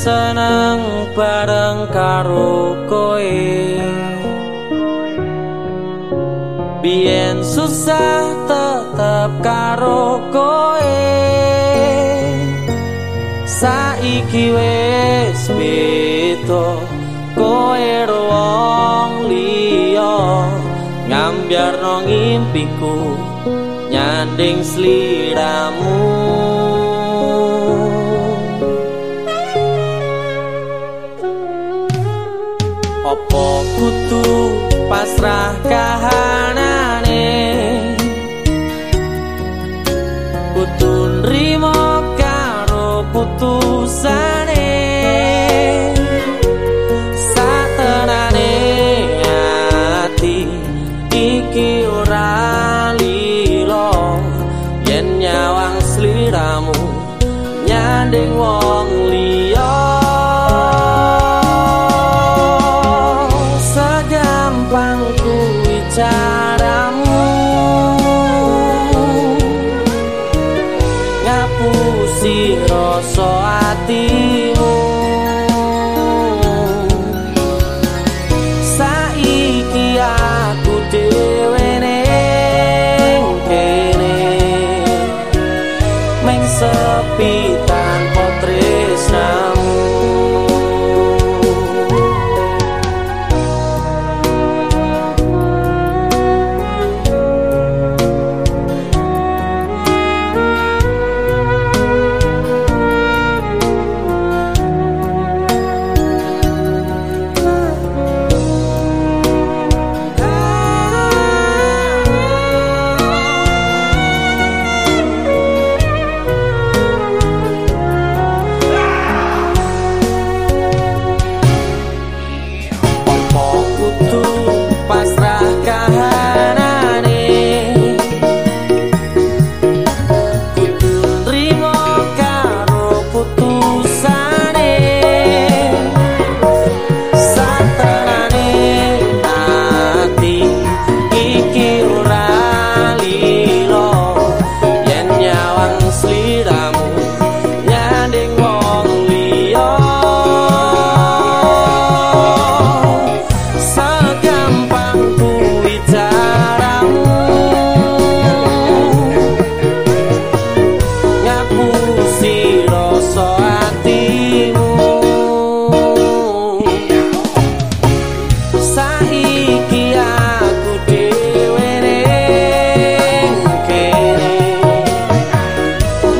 seneng bareng karo koe. Bien susah tetep karo koe. Saiki wis beda koe ruang liya. Ngambiar no ngimpiku nyanding sliramu Opo kutu pasrah Ngapusi rasa hatimu